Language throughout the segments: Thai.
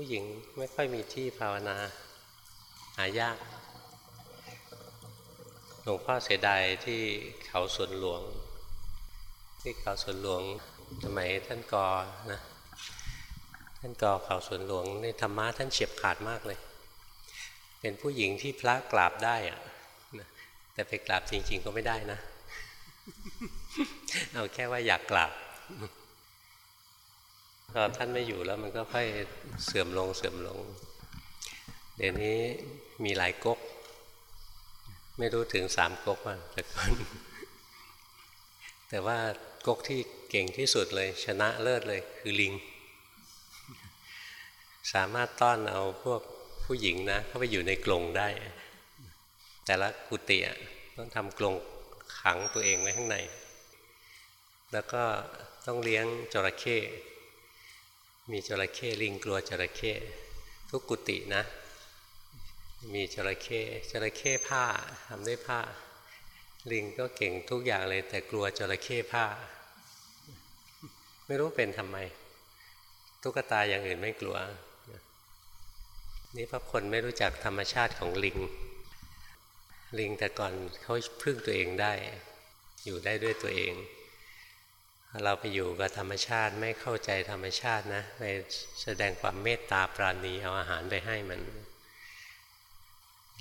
ผู้หญิงไม่ค่อยมีที่ภาวนา หายาก หลวงพ่อเสียดายที่เขาสวนหลวง ที่เขาสวนหลวงสมัยท่านกอนะท่านกอเขาสวนหลวงในธรรมะท่านเฉียบขาดมากเลย เป็นผู้หญิงที่พระกราบได้อะแต่ไปกราบจริง ๆ ก็ไม่ได้นะ เอาแค่ว่าอยากกราบ พอท่านไม่อยู่แล้วมันก็ค่อยเสื่อมลงเสื่อมลง เดี๋ยวนี้มีหลายก๊ก ไม่รู้ถึงสามก๊กว่าแต่ก่อนแต่ว่าก๊กที่เก่งที่สุดเลย ชนะเลิศเลยคือลิง สามารถต้อนเอาพวกผู้หญิงนะ เข้าไปอยู่ในกรงได้ แต่ละกุฏิต้องทำกรงขังตัวเองไว้ข้างใน แล้วก็ต้องเลี้ยงจระเข้ มีจระเข้ลิงกลัวจระเข้ทุกกุฏินะ มีจระเข้จระเข้ผ้าทำด้วยผ้า ลิงก็เก่งทุกอย่างเลย แต่กลัวจระเข้ผ้า ไม่รู้เป็นทำไม ตุ๊กตาอย่างอื่นไม่กลัว นี่เพราะคนไม่รู้จักธรรมชาติของลิง ลิงแต่ก่อนเขาพึ่งตัวเองได้ อยู่ได้ด้วยตัวเอง เราไปอยู่กับธรรมชาติไม่เข้าใจธรรมชาตินะไปแสดงความเมตตาปราณีเอาอาหารไปให้มัน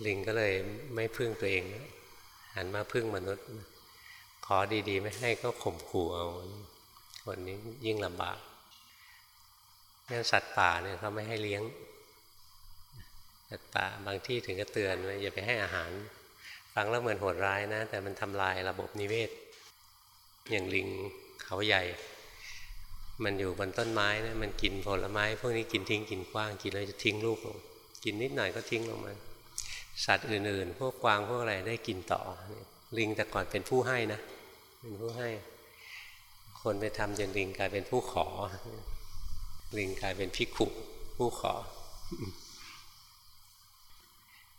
ลิงก็เลยไม่พึ่งตัวเอง หันมาพึ่งมนุษย์ ขอดีๆ ไม่ให้ก็ข่มขู่เอาคนนี้ยิ่งลำบากงั้นสัตว์ป่าเนี่ยเขาไม่ให้เลี้ยง สัตว์ป่าบางที่ถึงก็เตือนว่าอย่าไปให้อาหาร ฟังแล้วเหมือนโหดร้ายนะ แต่มันทำลายระบบนิเวศ อย่างลิง เขาใหญ่ มันอยู่บนต้นไม้นะมันกินผลไม้ พวกนี้กินทิ้งกินกว้างกินแล้วจะทิ้งลูกลงกินนิดหน่อยก็ทิ้งลงมาสัตว์อื่นๆ พวกกวางพวกอะไรได้กินต่อ ลิงแต่ก่อนเป็นผู้ให้นะ เป็นผู้ให้ คนไปทำจนลิงกลายเป็นผู้ขอ ลิงกลายเป็นพิขุผู้ขอ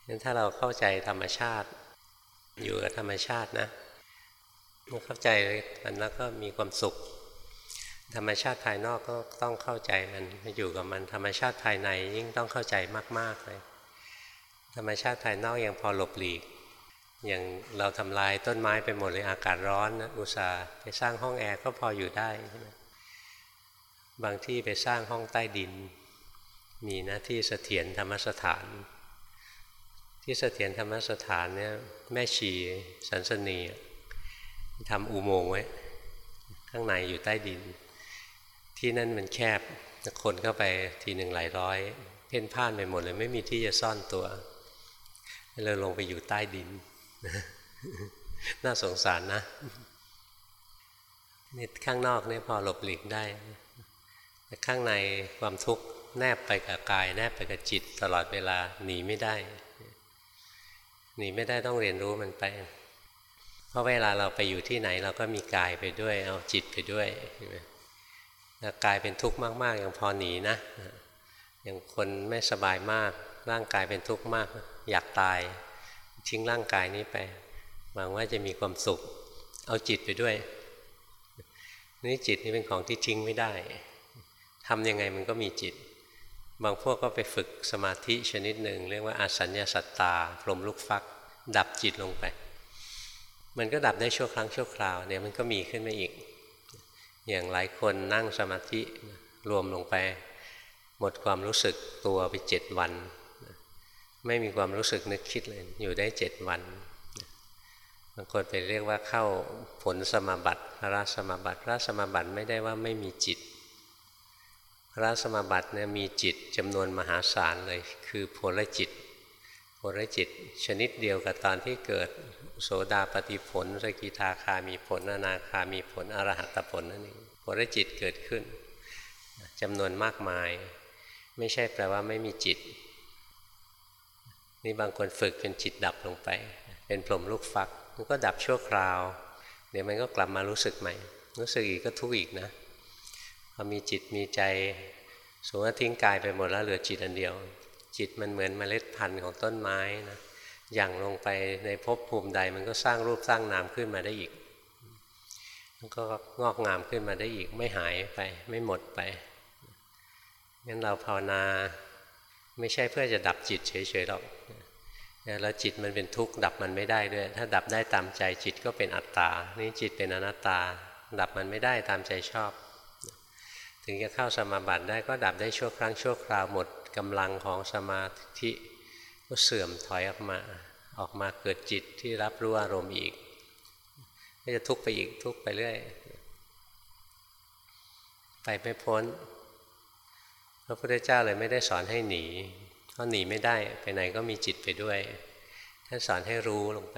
งั้นถ้าเราเข้าใจธรรมชาติ อยู่กับธรรมชาตินะ เมื่อเข้าใจมันแล้วก็มีความสุข ธรรมชาติภายนอกก็ต้องเข้าใจมันอยู่กับมันธรรมชาติภายในยิ่งต้องเข้าใจมาก ๆเลย ธรรมชาติภายนอกยังพอหลบหลีก อย่างเราทำลายต้นไม้ไปหมดเลยอากาศร้อนนะอุตส่าห์ไปสร้างห้องแอร์ก็พออยู่ได้ใช่ไหมบางที่ไปสร้างห้องใต้ดิน มีหน้าที่เสถียรธรรมสถาน ที่เสถียรธรรมสถานเนี่ยแม่ชีสันสนี ทำอุโมงค์ไว้ ข้างในอยู่ใต้ดิน ที่นั่นมันแคบคนเข้าไปทีหนึ่งหลายร้อย เพ่นพ่านไปหมดเลยไม่มีที่จะซ่อนตัวเลยลงไปอยู่ใต้ดิน น่าสงสารนะนี่ข้างนอกนี่พอหลบหลีกได้ แต่ข้างในความทุกข์แนบไปกับกาย แนบไปกับจิตตลอดเวลาหนีไม่ได้หนีไม่ได้ต้องเรียนรู้มันไป ราะเวลาเราไปอยู่ที่ไหนเราก็มีกายไปด้วย เอาจิตไปด้วยแล้วกายเป็นทุกข์มากๆยังพอหนีนะอย่างคนไม่สบายมากร่างกายเป็นทุกข์มาก อยากตาย ทิ้งร่างกายนี้ไปหวังว่าจะมีความสุข เอาจิตไปด้วยนี่จิตนี่เป็นของที่ทิ้งไม่ได้ทำยังไงมันก็มีจิต บางพวกก็ไปฝึกสมาธิชนิดหนึ่งเรียกว่าอาสัญญาสัตตาพรมลูกฟัก ดับจิตลงไป มันก็ดับได้ชั่วครั้งชั่วคราวเนี่ยมันก็มีขึ้นมาอีก อย่างหลายคนนั่งสมาธิรวมลงไป หมดความรู้สึกตัวไปเจ็ดวัน ไม่มีความรู้สึกนึกคิดเลย อยู่ได้เจ็ดวันบางคนไปเรียกว่าเข้าผลสมาบัติพราสมาบัติพราสมาบัติไม่ได้ว่าไม่มีจิตพราสมาบัติเนี่ยมีจิตจำนวนมหาศาลเลย คือผลจิตผลจิต ชนิดเดียวกับตอนที่เกิด โสดาปฏิผล สกิทาคามีผลอนาคามีผลอรหัตผลนั่นเองผลจิตเกิดขึ้นจำนวนมากมาย ไม่ใช่แปลว่าไม่มีจิต นี่บางคนฝึกเป็นจิตดับลงไป เป็นพรมลูกฟัก มันก็ดับชั่วคราว เดี๋ยวมันก็กลับมารู้สึกใหม่ รู้สึกอีกก็ทุกข์อีกนะพอมีจิตมีใจสมมติทิ้งกายไปหมดแล้วเหลือจิตอันเดียว จิตมันเหมือนเมล็ดพันธุ์ของต้นไม้นะ อย่างลงไปในภพภูมิใดมันก็สร้างรูปสร้างนามขึ้นมาได้อีก มันก็งอกงามขึ้นมาได้อีก ไม่หายไป ไม่หมดไปงั้นเราภาวนาไม่ใช่เพื่อจะดับจิตเฉยๆหรอกแล้วจิตมันเป็นทุกข์ดับมันไม่ได้ด้วย ถ้าดับได้ตามใจจิตก็เป็นอัตตา นี่จิตเป็นอนัตตา ดับมันไม่ได้ตามใจชอบ ถึงจะเข้าสมาบัติได้ก็ดับได้ชั่วครั้งชั่วคราวหมดกำลังของสมาธิ ก็เสื่อมถอยออกมา ออกมาเกิดจิตที่รับรู้อารมณ์อีกก็จะทุกข์ไปอีกทุกข์ไปเรื่อยไปไม่พ้นพระพุทธเจ้าเลยไม่ได้สอนให้หนีเพราะหนีไม่ได้ไปไหนก็มีจิตไปด้วยท่านสอนให้รู้ลงไป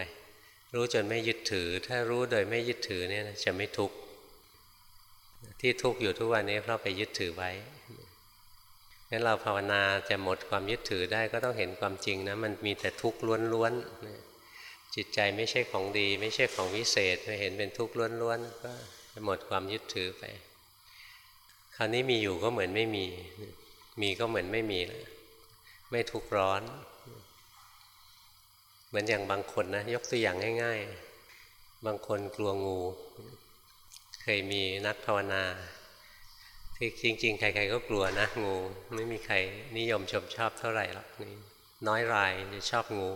รู้จนไม่ยึดถือ ถ้ารู้โดยไม่ยึดถือเนี่ยจะไม่ทุกข์ที่ทุกข์อยู่ทุกวันนี้เพราะไปยึดถือไว้ งั้นเราภาวนาจะหมดความยึดถือได้ก็ต้องเห็นความจริงนะมันมีแต่ทุกข์ล้วนๆจิตใจไม่ใช่ของดี ไม่ใช่ของวิเศษเห็นเป็นทุกข์ล้วนๆก็จะหมดความยึดถือไป คราวนี้มีอยู่ก็เหมือนไม่มี มีก็เหมือนไม่มีแล้วไม่ทุกข์ร้อน เหมือนอย่างบางคนนะยกตัวอย่างง่าย ๆ บางคนกลัวงู เคยมีนักภาวนา ที่จริง ๆ ใครๆก็กลัวนะงู ไม่มีใครนิยมชมชอบเท่าไหร่หรอกน้อยรายจะชอบงู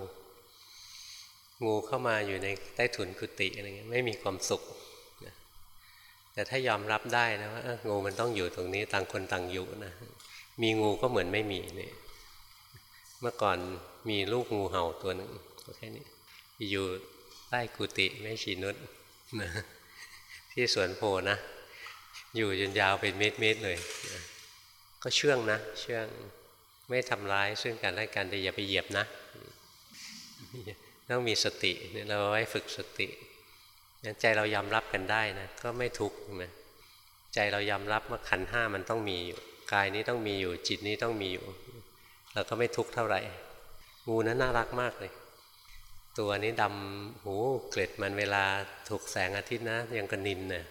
งูเข้ามาอยู่ในใต้ถุนกุฏิอะไรเงี้ยไม่มีความสุขแต่ถ้ายอมรับได้นะว่างูมันต้องอยู่ตรงนี้ต่างคนต่างอยู่นะมีงูก็เหมือนไม่มีเนี่ยเมื่อก่อนมีลูกงูเห่าตัวหนึ่งแค่นี้อยู่ใต้กุฏิไม่ชีนุษนะที่สวนโพนะ อยู่จนยาวเป็นเม็ดๆเลยนะก็เชื่องนะ เชื่องไม่ทำร้ายซึ่งกันและกันแต่อย่าไปเหยียบนะต้องมีสติเราไว้ฝึกสติใจเรายอมรับกันได้นะก็ไม่ทุกข์นะใจเรายอมรับว่าขันห้ามันต้องมีอยู่กายนี้ต้องมีอยู่จิตนี้ต้องมีอยู่เราก็ไม่ทุกข์เท่าไหร่งูนั้นน่ารักมากเลย ตัวนี้ดำหูเกล็ดมันเวลาถูกแสงอาทิตย์นะยังกระนินเนะ่ย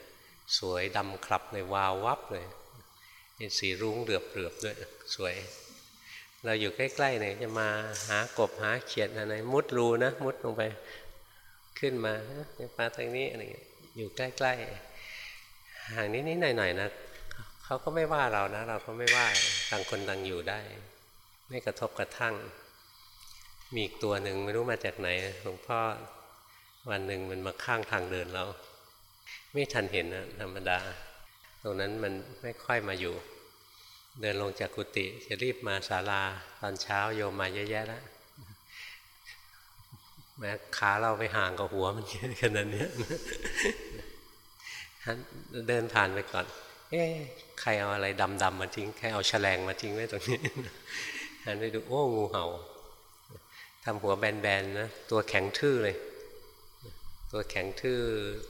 สวยดำคลับเลยวาววับเลยเป็นสีรุ้งเดือบเดือบด้วยสวย เราอยู่ใกล้ๆเนี่ยจะมาหากบหาเขียดอะไรมุดรูนะ มุดลงไปขึ้นมามาทางนี้อะไรอยู่ใกล้ๆห่างนิดๆหน่อยๆนะเขาก็ไม่ว่าเรานะ เราก็ไม่ว่าต่างคนต่างอยู่ได้ ไม่กระทบกระทั่ง มีอีกตัวหนึ่งไม่รู้มาจากไหนหลวงพ่อวันหนึ่งมันมาข้างทางเดินเรา ไม่ทันเห็นนะธรรมดา ตรงนั้นมันไม่ค่อยมาอยู่ เดินลงจากกุฏิจะรีบมาศาลาตอนเช้าโยมมาเยอะแยะแล้วแม้ขาเราไปห่างกับหัวมันขนาดนี้เดินผ่านไปก่อน เอ๊ะใครเอาอะไรดำๆมาทิ้ง ใครเอาแฉลงมาทิ้งไว้ตรงนี้หันไปดูโอ้งูเห่าทำหัวแบนๆนะตัวแข็งทื่อเลย ตัวแข็งทื่อ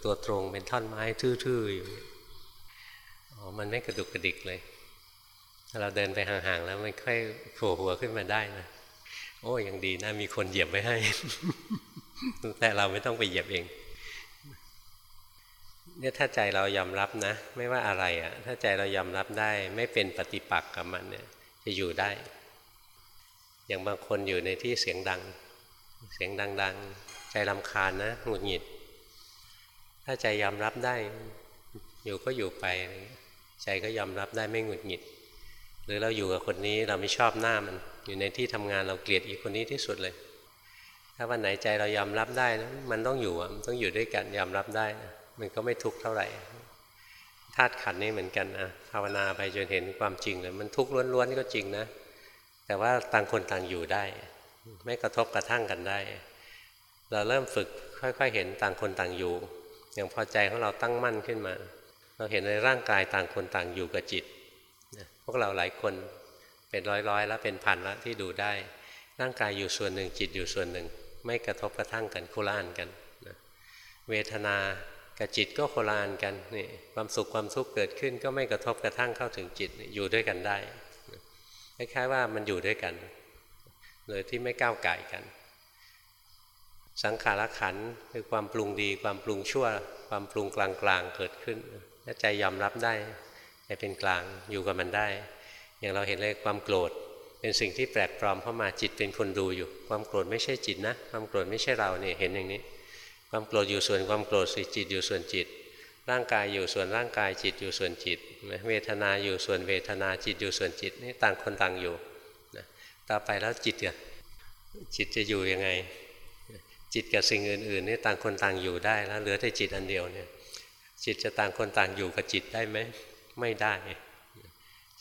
ตัวตรงเป็นท่อนไม้ทื่อๆอยู่อ๋อมันไม่กระดุกกระดิกเลยถ้าเราเดินไปห่างๆแล้วมันค่อยโผล่หัวขึ้นมาได้นะโอ้ยังดีนะมีคนเหยียบไว้ให้ แต่เราไม่ต้องไปเหยียบเองเนี่ยถ้าใจเรายอมรับนะ ไม่ว่าอะไรอะ่ะ ถ้าใจเรายอมรับได้ ไม่เป็นปฏิปักษ์กับมันเนี่ย จะอยู่ได้ อย่างบางคนอยู่ในที่เสียงดัง เสียงดัง ๆ ใจลำคาญนะหงุดหงิด ถ้าใจยอมรับได้ อยู่ก็อยู่ไป ใจก็ยอมรับได้ไม่หงุดหงิด หรือเราอยู่กับคนนี้เราไม่ชอบหน้ามัน อยู่ในที่ทำงานเราเกลียดอีกคนนี้ที่สุดเลย ถ้าวันไหนใจเรายอมรับได้นะมันต้องอยู่มันต้องอยู่ด้วยกันยอมรับได้นะมันก็ไม่ทุกข์เท่าไหร่ธาตุขันนี่เหมือนกันนะภาวนาไปจนเห็นความจริงเลยมันทุกข์ล้วนๆก็จริงนะ แต่ว่าต่างคนต่างอยู่ได้ ไม่กระทบกระทั่งกันได้ เราเริ่มฝึกค่อยๆเห็นต่างคนต่างอยู่ อย่างพอใจของเราตั้งมั่นขึ้นมา เราเห็นในร่างกายต่างคนต่างอยู่กับจิตพวกเราหลายคนเป็นร้อยๆแล้วเป็นพันแล้วที่ดูได้ ร่างกายอยู่ส่วนหนึ่งจิตอยู่ส่วนหนึ่ง ไม่กระทบกระทั่งกันโคลานกันเวทนากับจิตก็โคลานกันนี่ความสุขความทุกข์เกิดขึ้น ก็ไม่กระทบกระทั่งเข้าถึงจิตอยู่ด้วยกันได้คล้ายๆว่ามันอยู่ด้วยกันโดยที่ไม่ก้าวไก่กัน สังขารขันคือความปรุงดี ความปรุงชั่ว ความปรุงกลางๆเกิดขึ้นถ้าใจยอมรับได้ใจเป็นกลางอยู่กับมันได้ อย่างเราเห็นเลยความโกรธ เป็นสิ่งที่แปลกปลอมเข้ามาจิตเป็นคนดูอยู่ ความโกรธไม่ใช่จิตนะ ความโกรธไม่ใช่เราเนี่ยเห็นอย่างนี้ ความโกรธอยู่ส่วนความโกรธสิจิตอยู่ส่วนจิต ร่างกายอยู่ส่วนร่างกายจิตอยู่ส่วนจิตเวทนาอยู่ส่วนเวทนาจิตอยู่ส่วนจิตนี่ต่างคนต่างอยู่ต่อไปแล้วจิตอะจิตจะอยู่ยังไง จิตกับสิ่งอื่นๆนี่ต่างคนต่างอยู่ได้แล้วเหลือแต่จิตอันเดียวเนี่ยจิตจะต่างคนต่างอยู่กับจิตได้ไหมไม่ได้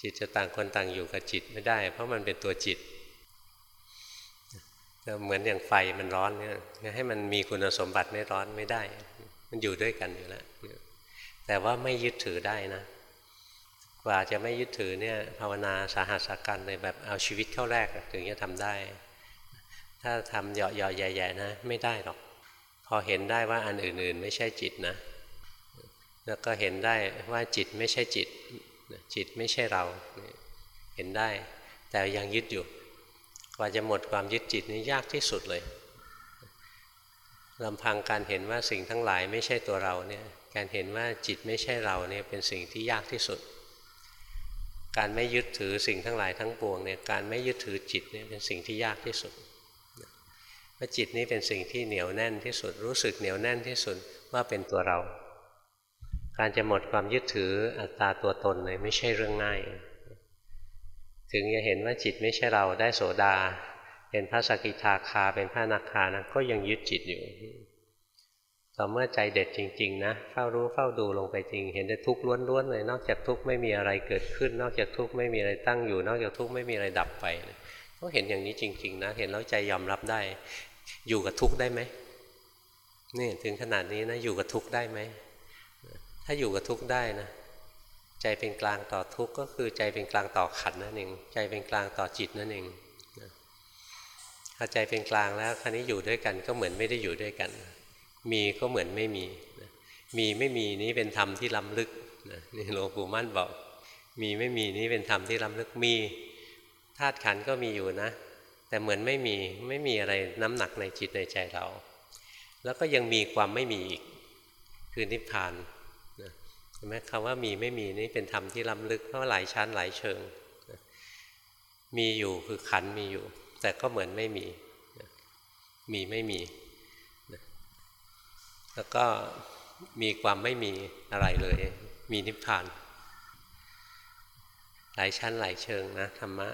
จิตจะต่างคนต่างอยู่กับจิตไม่ได้ เพราะมันเป็นตัวจิตเหมือนอย่างไฟมันร้อนเนี่ยให้มันมีคุณสมบัติไม่ร้อนไม่ได้ มันอยู่ด้วยกันอยู่แล้วแต่ว่าไม่ยึดถือได้นะกว่าจะไม่ยึดถือเนี่ยภาวนาสาหัสกกันเลยแบบเอาชีวิตเข้าแรกถึงจะทำได้ ถ้าทำเหยาะๆใหญ่ๆนะ ไม่ได้หรอก พอเห็นได้ว่าอันอื่นๆ ไม่ใช่จิตนะ แล้วก็เห็นได้ว่าจิตไม่ใช่จิต จิตไม่ใช่เรา เห็นได้ แต่ยังยึดอยู่ กว่าจะหมดความยึดจิตนี่ยากที่สุดเลยลำพังการเห็นว่าสิ่งทั้งหลายไม่ใช่ตัวเราเนี่ย การเห็นว่าจิตไม่ใช่เราเนี่ยเป็นสิ่งที่ยากที่สุด การไม่ยึดถือสิ่งทั้งหลายทั้งปวงเนี่ย การไม่ยึดถือจิตเนี่ยเป็นสิ่งที่ยากที่สุด ว่าจิตนี้เป็นสิ่งที่เหนียวแน่นที่สุดรู้สึกเหนียวแน่นที่สุดว่าเป็นตัวเรา การจะหมดความยึดถืออัตตาตัวตนเลยไม่ใช่เรื่องง่าย ถึงจะเห็นว่าจิตไม่ใช่เราได้โสดา เป็นพระสกิทาคาเป็นพระนาคานะก็ยังยึดจิตอยู่ต่อเมื่อใจเด็ดจริง ๆ นะเฝ้ารู้เฝ้าดูลงไปจริง เห็นแต่ทุกข์ล้วนๆเลยนอกจากทุกข์ไม่มีอะไรเกิดขึ้น นอกจากทุกข์ไม่มีอะไรตั้งอยู่ นอกจากทุกข์ไม่มีอะไรดับไปก็เห็นอย่างนี้จริง ๆ นะ เห็นแล้วใจยอมรับได้ อยู่กับทุกข์ได้ไหมนี่ถึงขนาดนี้นะอยู่กับทุกข์ได้ไหม ถ้าอยู่กับทุกข์ได้นะใจเป็นกลางต่อทุกข์ก็คือใจเป็นกลางต่อขันนั่นเองใจเป็นกลางต่อจิตนั่นเองพอใจเป็นกลางแล้วคราวนี้อยู่ด้วยกันก็เหมือนไม่ได้อยู่ด้วยกัน มีก็เหมือนไม่มี มีไม่มีนี้เป็นธรรมที่ล้ำลึกนี่หลวงปู่มั่นบอก มีไม่มีนี้เป็นธรรมที่ล้ำลึกมีธาตุขันก็มีอยู่นะ แต่เหมือนไม่มีไม่มีอะไรน้ำหนักในจิตในใจเรา แล้วก็ยังมีความไม่มีอีก คือนิพพานช่ไหมคำว่ามีไม่มีนี่เป็นธรรมที่ล้ำลึกเพราะหลายชั้นหลายเชิง มีอยู่คือขันมีอยู่ แต่ก็เหมือนไม่มีมีไม่มี แล้วก็มีความไม่มีอะไรเลย มีนิพพาน หลายชั้นหลายเชิงนะธรรมะ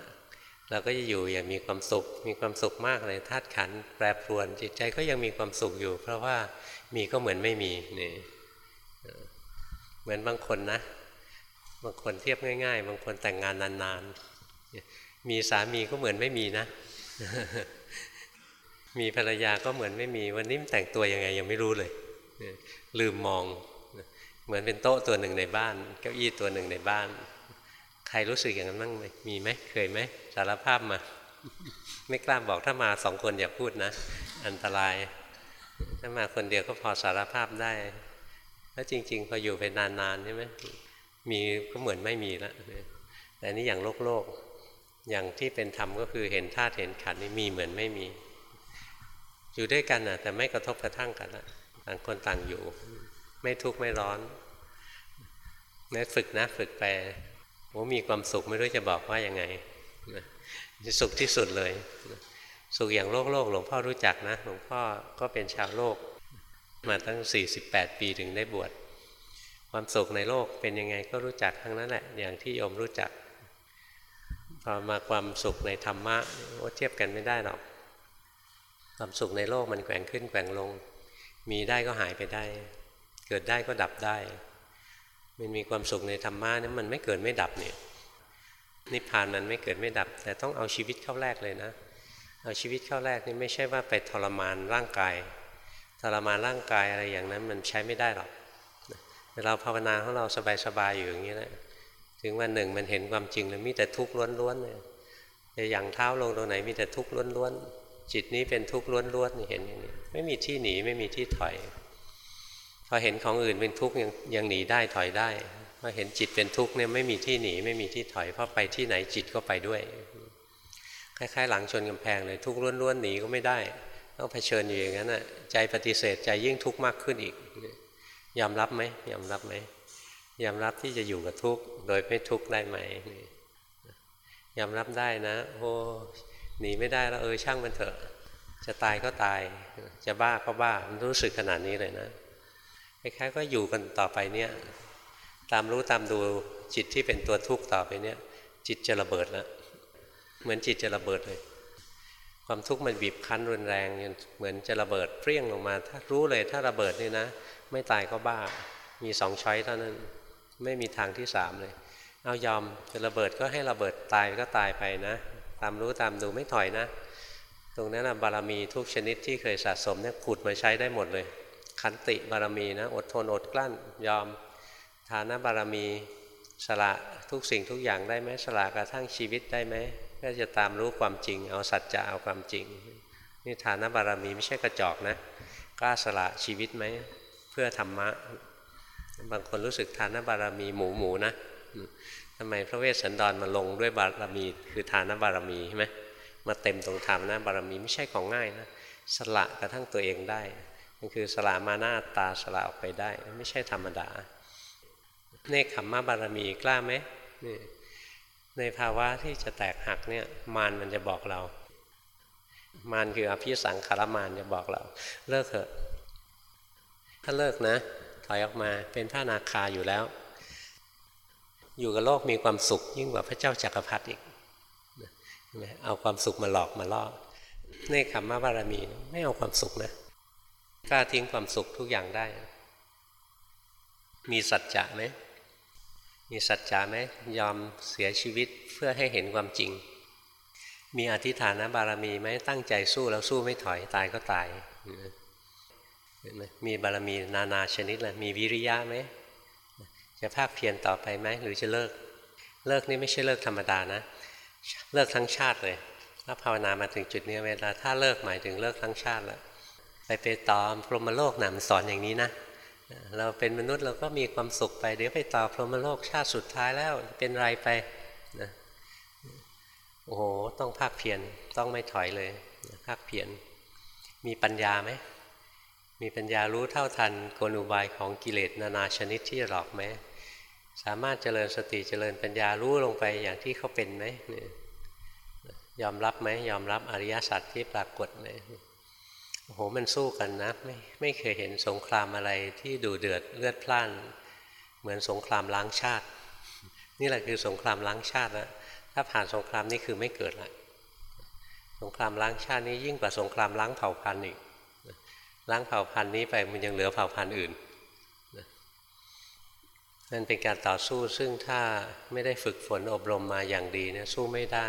เราก็จะอยู่อย่างมีความสุข มีความสุขมากเลยธาตุขันแปรปรวนจิตใจก็ยังมีความสุขอยู่ เพราะว่ามีก็เหมือนไม่มีนี่เหมือนบางคนนะบางคนเทียบง่าย ๆ บางคนแต่งงานนานๆ มีสามีก็เหมือนไม่มีนะ มีภรรยาก็เหมือนไม่มี วันนี้แต่งตัวยังไงยังไม่รู้เลย ลืมมอง เหมือนเป็นโต๊ะตัวหนึ่งในบ้าน เก้าอี้ตัวหนึ่งในบ้าน ใครรู้สึกอย่างนั้นบ้างไหมมีไหมเคยไหมสารภาพมา ไม่กล้าบอกถ้ามาสองคนอย่าพูดนะ อันตราย ถ้ามาคนเดียวก็พอสารภาพได้ แล้วจริง ๆ พออยู่ไปนานๆใช่ไหมมีก็เหมือนไม่มีล้วแต่นี่อย่างโลกโลกอย่างที่เป็นธรรมก็คือเห็นธาตุเห็นขันนี่มีเหมือนไม่มี อยู่ด้วยกันนะแต่ไม่กระทบกระทั่งกันละต่างคนต่างอยู่ ไม่ทุกข์ไม่ร้อนนี่ฝึกนะฝึกไป โอ้มีความสุขไม่รู้จะบอกว่ายังไงสุขที่สุดเลย สุขอย่างโลกโลกหลวงพ่อรู้จักนะ หลวงพ่อก็เป็นชาวโลก มาตั้ง 48 ปีถึงได้บวชความสุขในโลกเป็นยังไงก็รู้จักทั้งนั้นแหละ อย่างที่โยมรู้จักพอมาความสุขในธรรมะว่าเทียบกันไม่ได้หรอกความสุขในโลกมันแกว่งขึ้นแกว่งลง มีได้ก็หายไปได้ เกิดได้ก็ดับได้ มันมีความสุขในธรรมะนี่มันไม่เกิดไม่ดับเนี่ยนิพพานมันไม่เกิดไม่ดับ แต่ต้องเอาชีวิตเข้าแรกเลยนะเอาชีวิตเข้าแรกนี่ไม่ใช่ว่าไปทรมานร่างกาย ทรมานร่างกายอะไรอย่างนั้นมันใช้ไม่ได้หรอกเราภาวนาของเราสบายๆอยู่อย่างนี้แหละถึงวันหนึ่งมันเห็นความจริงเลยมีแต่ทุกข์ล้วนๆเลยจะอย่างเท้าลงตรงไหนมีแต่ทุกข์ล้วนๆจิตนี้เป็นทุกข์ล้วนๆเห็นอย่างนี้ ไม่มีที่หนีไม่มีที่ถอย พอเห็นของอื่นเป็นทุกข์ยังยังหนีได้ถอยได้พอเห็นจิตเป็นทุกข์เนี่ยไม่มีที่หนีไม่มีที่ถอยเพราะไปที่ไหนจิตก็ไปด้วย คล้ายๆ หลังชนกำแพงเลยทุกข์ล้วนๆหนีก็ไม่ได้ต้องเผชิญอยู่อย่างนั้นน่ะใจปฏิเสธใจยิ่งทุกข์มากขึ้นอีก ยอมรับไหมยอมรับไหมยอมรับที่จะอยู่กับทุกข์โดยไม่ทุกข์ได้ไหมยอมรับได้นะโอ้หนีไม่ได้แล้วเออช่างมันเถอะ จะตายก็ตาย จะบ้าก็บ้ามันรู้สึกขนาดนี้เลยนะ คล้ายๆก็อยู่กันต่อไปเนี่ย ตามรู้ตามดูจิตที่เป็นตัวทุกข์ต่อไปเนี่ย จิตจะระเบิดแล้วเหมือนจิตจะระเบิดเลย ความทุกข์มันบีบคั้นรุนแรงเหมือนจะระเบิดเปรี้ยงลงมา ถ้ารู้เลยถ้าระเบิดนี่นะ ไม่ตายก็บ้า มีสองช้อยเท่านั้น ไม่มีทางที่สามเลย เอายอมจะระเบิดก็ให้ระเบิดตายก็ตายไปนะ ตามรู้ตามดูไม่ถอยนะ ตรงนั้นนะบารมีทุกชนิดที่เคยสะสมเนี่ยขุดมาใช้ได้หมดเลย ขันติบารมีนะอดทนอดกลั้น ยอมฐานบารมีสละทุกสิ่งทุกอย่างได้ไหมสละกระทั่งชีวิตได้ไหมก็จะตามรู้ความจริง เอาสัจจะเอาความจริงนี่ฐานบารมีไม่ใช่กระจอกนะกล้าสละชีวิตไหมเพื่อธรรมะ บางคนรู้สึกฐานบารมีหมูหมูนะทำไมพระเวสสันดรมาลงด้วยบารมีคือฐานบารมีใช่ไหมมาเต็มตรงธรรมนะบารมีไม่ใช่ของง่ายนะสละกระทั่งตัวเองได้ มันคือสละมาหน้าตาสละออกไปได้ ไม่ใช่ธรรมดา เนคขมมะบารมีกล้าไหมนี่ในภาวะที่จะแตกหักเนี่ยมารมันจะบอกเรา มารคืออภิสังขารมารจะบอกเรา เลิกเถอะ ถ้าเลิกนะ ถอยออกมาเป็นพระนาคาอยู่แล้ว อยู่กับโลกมีความสุข ยิ่งกว่าพระเจ้าจักรพรรดิอีกเอาความสุขมาหลอกมาล่อเนคขมมะบารมี ไม่เอาความสุขนะ กล้าทิ้งความสุขทุกอย่างได้ มีสัจจะไหมมีสัจจะไหมยอมเสียชีวิตเพื่อให้เห็นความจริง มีอธิฐานบารมีไหมตั้งใจสู้แล้วสู้ไม่ถอยตายก็ตายมีบารมีนานาชนิดเลยมีวิริยะไหมจะภาคเพียรต่อไปไหมหรือจะเลิก เลิกนี่ไม่ใช่เลิกธรรมดานะ เลิกทั้งชาติเลยถ้าภาวนามาถึงจุดนี้เวลาถ้าเลิกหมายถึงเลิกทั้งชาติแล้ว ไปไปต่อพรหมโลกนะมันสอนอย่างนี้นะเราเป็นมนุษย์เราก็มีความสุขไปเดี๋ยวไปต่อพรหมโลกชาติสุดท้ายแล้วเป็นไรไปนะโอ้โหต้องภาคเพียรต้องไม่ถอยเลยภาคเพียรมีปัญญาไหมมีปัญญารู้เท่าทันกลอุบายของกิเลสนานาชนิดที่หลอกไหมสามารถเจริญสติเจริญปัญญารู้ลงไปอย่างที่เขาเป็นไหมยอมรับไหมยอมรับอริยสัจที่ปรากฏไหม โอ้โหมันสู้กันนะ ไม่ไม่เคยเห็นสงครามอะไรที่ดูเดือดเลือดพล่าน เหมือนสงครามล้างชาติ นี่แหละคือสงครามล้างชาติแล้วถ้าผ่านสงครามนี้คือไม่เกิดละสงครามล้างชาตินี้ยิ่งกว่าสงครามล้างเผ่าพันธุ์อีกล้างเผ่าพันธุ์นี้ไปมันยังเหลือเผ่าพันธุ์อื่นนั่นเป็นการต่อสู้ซึ่งถ้าไม่ได้ฝึกฝนอบรมมาอย่างดีเนี่ยสู้ไม่ได้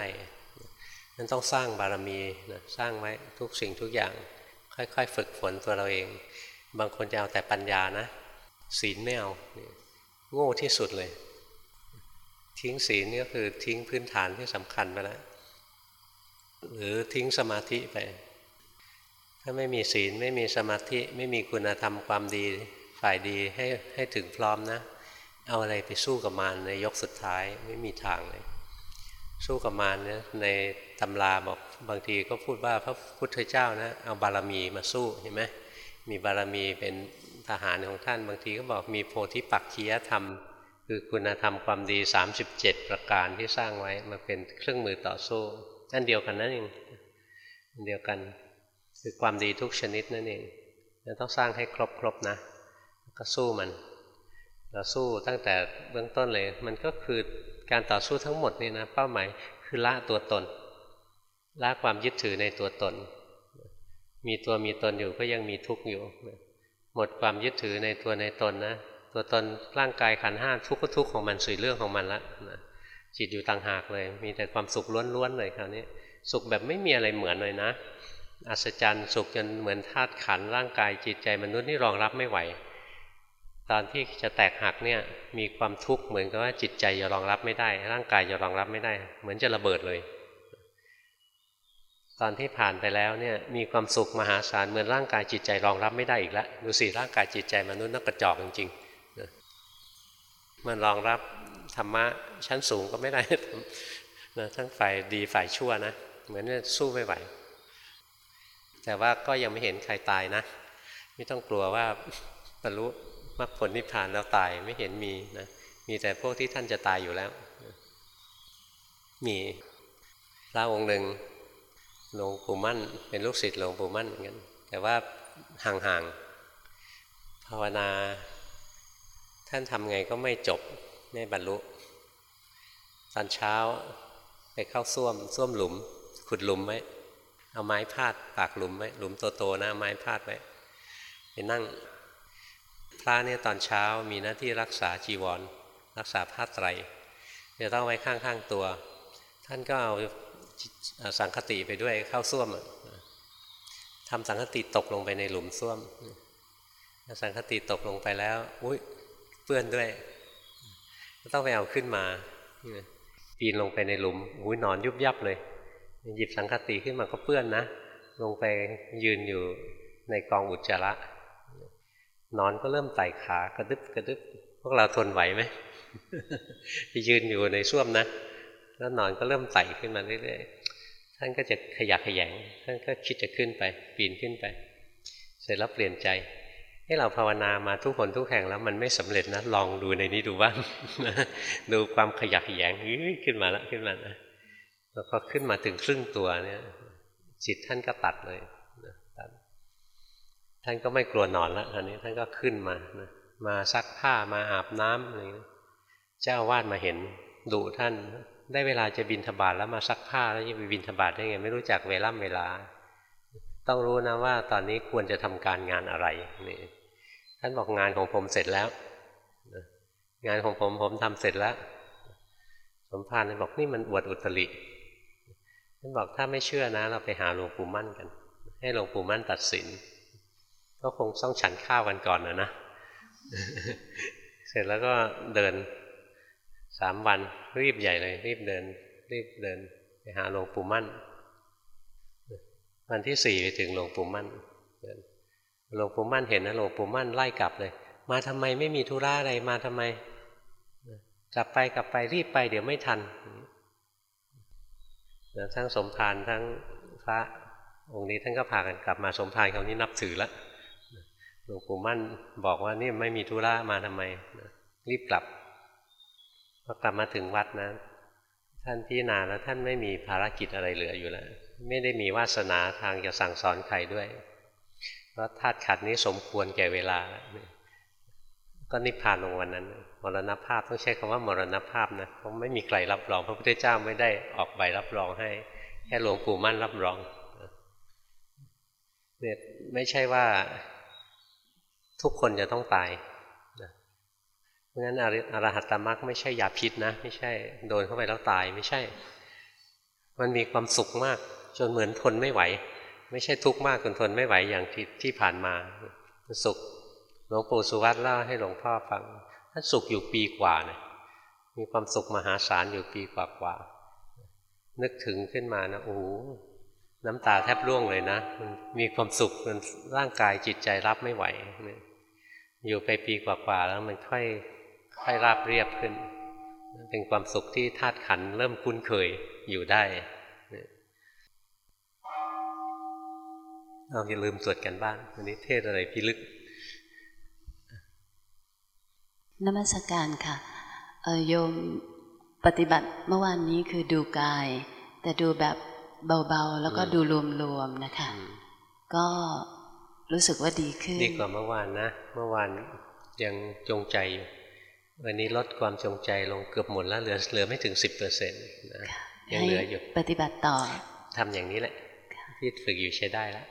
นั่นต้องสร้างบารมีนะสร้างไว้ทุกสิ่งทุกอย่าง ค่อยๆ ฝึกฝนตัวเราเอง บางคนจะเอาแต่ปัญญานะ ศีลไม่เอา โง่ที่สุดเลย ทิ้งศีลนี่ก็คือทิ้งพื้นฐานที่สำคัญไปแล้วหรือทิ้งสมาธิไป ถ้าไม่มีศีลไม่มีสมาธิไม่มีคุณธรรมความดีฝ่ายดีให้ให้ถึงพร้อมนะ เอาอะไรไปสู้กับมารในยกสุดท้ายไม่มีทางเลย สู้กับมารเนี่ยในตำราบอกบางทีก็พูดว่าพระพุทธเจ้านะเอาบารมีมาสู้เห็นไหมมีบารมีเป็นทหารของท่านบางทีก็บอกมีโพธิปักคียธรรม คือคุณธรรมความดี 37 ประการที่สร้างไว้มาเป็นเครื่องมือต่อสู้นั่นเดียวกันนั่นเองเดียวกันคือความดีทุกชนิดนั่นเองต้องสร้างให้ครบครบนะ ก็สู้มัน เราสู้ตั้งแต่เบื้องต้นเลย มันก็คือการต่อสู้ทั้งหมดนี่นะเป้าหมายคือละตัวตนละความยึดถือในตัวตน มีตัวมีตนอยู่ก็ยังมีทุกข์อยู่ หมดความยึดถือในตัวในตนนะ ตัวตนร่างกายขันห้าทุกข์ก็ทุกข์ของมันสุยเรื่องของมันละะจิตอยู่ต่างหากเลย มีแต่ความสุขล้วนๆเลยคราวนี้ สุขแบบไม่มีอะไรเหมือนเลยนะ อัศจรรย์สุขจนเหมือนธาตุขันร่างกายจิตใจมนุษย์นี่รองรับไม่ไหว ตอนที่จะแตกหักเนี่ยมีความทุกข์เหมือนกับว่าจิตใจจะรองรับไม่ได้ ร่างกายจะรองรับไม่ได้ เหมือนจะระเบิดเลย ตอนที่ผ่านไปแล้วเนี่ยมีความสุขมหาศาลเหมือนร่างกายจิตใจรองรับไม่ได้อีกแล้วดูสิร่างกายจิตใจมนุษย์นักกระจอกจริงๆมันรองรับธรรมะชั้นสูงก็ไม่ได้นะทั้งฝ่ายดีฝ่ายชั่วนะเหมือนสู้ไม่ไหว แต่ว่าก็ยังไม่เห็นใครตายนะ ไม่ต้องกลัวว่าบรรลุ มรรคผลนิพพานแล้วตายไม่เห็นมีนะมีแต่พวกที่ท่านจะตายอยู่แล้ว มีพระองค์หนึ่งหลวงปู่มั่น เป็นลูกศิษย์หลวงปู่มั่นเหมือนกันแต่ว่าห่างๆภาวนา ท่านทำไงก็ไม่จบไม่บรรลุตอนเช้าไปเข้าส้วมส้วมหลุม ขุดหลุมไว้เอาไม้พาดปากหลุมไว้หลุมโตๆนะไม้พาดไว้ไปนั่ง พระเนี่ยตอนเช้ามีหน้าที่รักษาจีวร รักษาผ้าไตรจะต้องไว้ข้างๆตัว ท่านก็เอาสังคติไปด้วยเข้าส้วมทำสังคติตกลงไปในหลุมส้วม สังคติตกลงไปแล้ว อุ้ยเปื้อนด้วย ต้องไปเอาขึ้นมาปีนลงไปในหลุมอุ้ยนอนยุบยับเลย หยิบสังคติขึ้นมาก็เปื้อนนะ ลงไปยืนอยู่ในกองอุจจาระ นอนก็เริ่มไต่ขากระดึบกระดึบพวกเราทนไหวไหมยืนอยู่ในส้วมนะ แล้วนอนก็เริ่มไต่ขึ้นมาเรื่อยๆท่านก็จะขยักขยงท่านก็คิดจะขึ้นไป ปีนขึ้นไป เสร็จแล้วเปลี่ยนใจให้เราภาวนามาทุกคนทุกแห่งแล้วมันไม่สำเร็จนะลองดูในนี้ดูบ้างดูความขยักขยงขึ้นมาแล้วขึ้นมานะแล้วพอขึ้นมาถึงครึ่งตัวเนี่ยจิตท่านก็ตัดเลย ท่านก็ไม่กลัวนอนแล้วอันนี้ท่านก็ขึ้นมานะมาซักผ้ามาอาบน้ำอะไรเจ้าวาดมาเห็นดุท่าน ได้เวลาจะบินทบาทแล้วมาซักผ้าแล้วจะไปบินทบาทได้ไง ไม่รู้จักเวล่ำเวลา ต้องรู้นะว่าตอนนี้ควรจะทำการงานอะไรนี่ท่านบอกงานของผมเสร็จแล้วงานของผมผมทำเสร็จแล้ว สมภารบอกนี่มันอวดอุตริท่านบอกถ้าไม่เชื่อนะ เราไปหาหลวงปู่มั่นกัน ให้หลวงปู่มั่นตัดสิน ก็คงต้องฉันข้าวกันก่อนนะนะ เสร็จแล้วก็เดินสามวันรีบใหญ่เลย รีบเดิน รีบเดินไปหาหลวงปู่มั่น วันที่สี่ไปถึงหลวงปู่มั่นหลวงปู่มั่นเห็นนะหลวงปู่มั่นไล่กลับเลย มาทำไมไม่มีธุระอะไรมาทำไม กลับไปกลับไปรีบไปเดี๋ยวไม่ทันทั้งสมภารทั้งพระองค์นี้ท่านก็พากันกลับมาสมภารเขานี้นับถือแล้ว หลวงปู่มั่นบอกว่านี่ไม่มีธุระมาทำไมรีบกลับพอกลับมาถึงวัดนะ ท่านพิจารณาแล้วท่านไม่มีภารกิจอะไรเหลืออยู่แล้วไม่ได้มีวาสนาทางจะสั่งสอนใครด้วยเพราะธาตุขัดนี้สมควรแก่เวลาก็นิพพานลงวันนั้น มรณภาพต้องใช้คำว่ามรณภาพนะเพราะไม่มีใครรับรอง พระพุทธเจ้าไม่ได้ออกใบรับรองให้ แค่หลวงปู่มั่นรับรองเนี่ยไม่ใช่ว่า ทุกคนจะต้องตายเพราะฉะนั้นอรหัตตมรรคไม่ใช่ยาพิษนะ ไม่ใช่โดนเข้าไปแล้วตายไม่ใช่ มันมีความสุขมาก จนเหมือนทนไม่ไหว ไม่ใช่ทุกข์มากจนทนไม่ไหวอย่างที่ที่ผ่านมา สุขหลวงปู่สุวัตเล่าให้หลวงพ่อฟังท่านสุขอยู่ปีกว่าเนี่ยมีความสุขมหาศาลอยู่ปีกว่ากว่านึกถึงขึ้นมานะโอ้โหน้ำตาแทบร่วงเลยนะ มันมีความสุขมันร่างกายจิตใจรับไม่ไหว อยู่ไปปีกว่าๆแล้วมันค่อยค่อยราบเรียบขึ้น เป็นความสุขที่ธาตุขันเริ่มคุ้นเคยอยู่ได้เราอย่าลืมตรวจกันบ้างวันนี้เทศอะไรพิลึกนมัสการค่ะโยมปฏิบัติเมื่อวานนี้คือดูกาย แต่ดูแบบเบาๆ แล้วก็ดูรวมๆนะคะ ก็ รู้สึกว่าดีขึ้น ดีกว่าเมื่อวานนะ เมื่อวานยังจงใจอยู่ วันนี้ลดความจงใจลงเกือบหมดแล้วเหลือเหลือไม่ถึงสิบเปอร์เซ็นต์นะยังเหลืออยู่ ปฏิบัติต่อทำอย่างนี้แหละที่ฝึกอยู่ใช้ได้แล้ว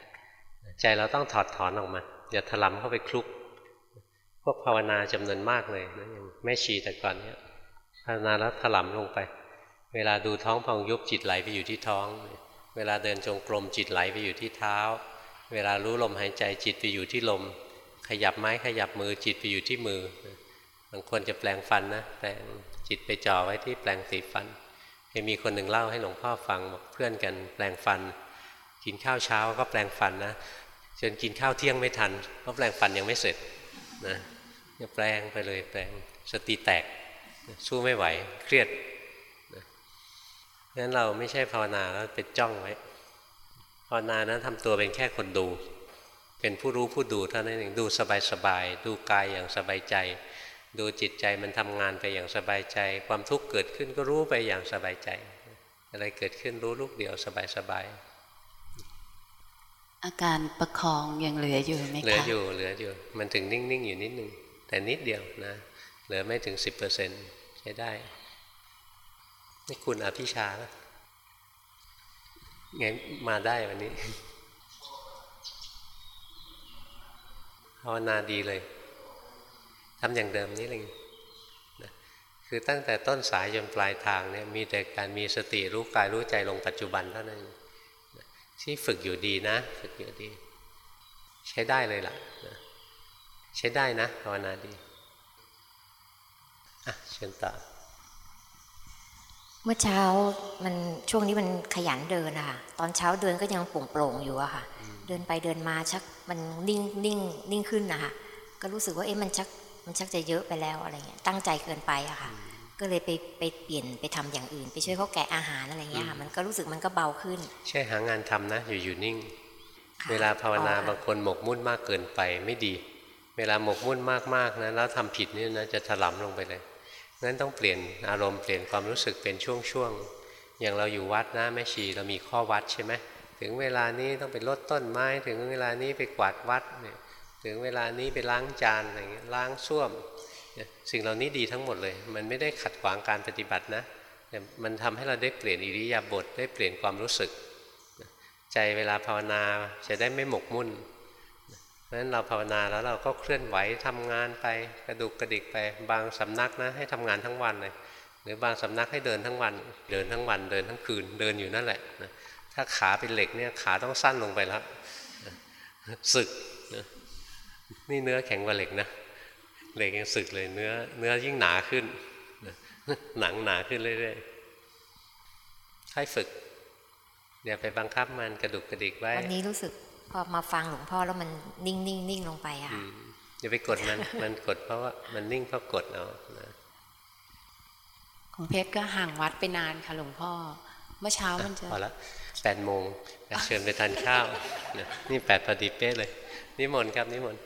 ใจเราต้องถอดถอนออกมา อย่าถลำเข้าไปคลุก พวกภาวนาจำนวนมากเลยนะอย่างแม่ชีแต่ก่อนเนี้ยภาวนาแล้วถลำลงไป เวลาดูท้องพองยุบจิตไหลไปอยู่ที่ท้อง เวลาเดินจงกรมจิตไหลไปอยู่ที่เท้า เวลารู้ลมหายใจจิตไปอยู่ที่ลม ขยับไม้ขยับมือจิตไปอยู่ที่มือบางคนจะแปลงฟันนะแปลงจิตไปจ่อไว้ที่แปลงสีฟันเคยมีคนหนึ่งเล่าให้หลวงพ่อฟังบอกเพื่อนกันแปลงฟัน กินข้าวเช้าก็แปลงฟันนะจนกินข้าวเที่ยงไม่ทันเพราะแปลงฟันยังไม่เสร็จนะจะแปลงไปเลยแปลงสติแตกสู้ไม่ไหวเครียดงั้นเราไม่ใช่ภาวนาแล้วไปจ้องไว้ ภาวนานั้นทำตัวเป็นแค่คนดู เป็นผู้รู้ผู้ดูเท่านั้นเองดูสบายๆดูกายอย่างสบายใจ ดูจิตใจมันทำงานไปอย่างสบายใจ ความทุกข์เกิดขึ้นก็รู้ไปอย่างสบายใจ อะไรเกิดขึ้นรู้ลูกเดียวสบายๆอาการประคองยังเหลืออยู่ไหมคะเหลืออยู่เหลืออยู่มันถึงนิ่งๆอยู่นิดนึงแต่นิดเดียวนะเหลือไม่ถึงสิบเปอร์เซ็นต์ใช้ได้นี่คุณอภิชา ไงมาได้วันนี้ภาวนาดีเลยทำอย่างเดิมนี่เลยนะคือตั้งแต่ต้นสายจนปลายทางเนี่ยมีแต่การมีสติรู้กายรู้ใจลงปัจจุบันเท่านั้นที่ฝึกอยู่ดีนะ ฝึกอยู่ดี ใช้ได้เลยล่ะนะใช้ได้นะภาวนาดีอะเชิญต่อ เมื่อเช้ามันช่วงนี้มันขยันเดินอะค่ะตอนเช้าเดินก็ยังโปร่งๆอยู่อะค่ะ เดินไปเดินมาชักมันนิ่งนิ่งนิ่งขึ้นนะคะก็รู้สึกว่าเอ๊ะมันชักมันชักจะเยอะไปแล้วอะไรเงี้ยตั้งใจเกินไปอะค่ะ ก็เลยไปไปเปลี่ยนไปทำอย่างอื่น ไปช่วยเขาแกะอาหารอะไรเงี้ยค่ะมันก็รู้สึกมันก็เบาขึ้น ใช่หางานทำนะอยู่อยู่นิ่งค่ะเวลาภาวนาอ๋อค่ะบางคนหมกมุ่นมากเกินไปไม่ดี เวลาหมกมุ่นมากๆนะแล้วทำผิดนี่นะจะถลำลงไปเลย งั้นต้องเปลี่ยนอารมณ์เปลี่ยนความรู้สึกเป็นช่วงๆ อย่างเราอยู่วัดนะแม่ชีเรามีข้อวัดใช่ไหมถึงเวลานี้ต้องไปรดต้นไม้ ถึงเวลานี้ไปกวาดวัดเนี่ยถึงเวลานี้ไปล้างจานอะไรเงี้ยล้างส้วม สิ่งเหล่านี้ดีทั้งหมดเลย มันไม่ได้ขัดขวางการปฏิบัตินะแต่มันทำให้เราได้เปลี่ยนอิริยาบถได้เปลี่ยนความรู้สึก ใจเวลาภาวนาจะได้ไม่หมกมุ่น เพราะฉะนั้นเราภาวนาแล้วเราก็เคลื่อนไหวทำงานไปกระดุกกระดิกไปบางสำนักนะให้ทำงานทั้งวันเลยหรือบางสำนักให้เดินทั้งวัน เดินทั้งวันเดินทั้งคืนเดินอยู่นั่นแหละนะถ้าขาเป็นเหล็กเนี่ยขาต้องสั้นลงไปแล้วสึกนะนี่เนื้อแข็งกว่าเหล็กนะเหล็กยังสึกเลยเนื้อเนื้อยิ่งหนาขึ้นหนังหนาขึ้นเรื่อยๆค่อยฝึกอย่าไปบังคับมันกระดุกกระดิกไว้วันนี้รู้สึก พอมาฟังหลวงพ่อแล้วมันนิ่งนิ่งนิ่งลงไปอะอืค่ะมอย่าไปกดมันมันกดเพราะว่ามันนิ่งเพราะกดเอานะของเพชรก็ห่างวัดไปนานค่ะหลวงพ่อ เมื่อเช้ามันจะพอละแปดโมงเชิญไปทานข้าวนะนี่แปดพอดีเป๊ะเลย นิมนต์ครับนิมนต์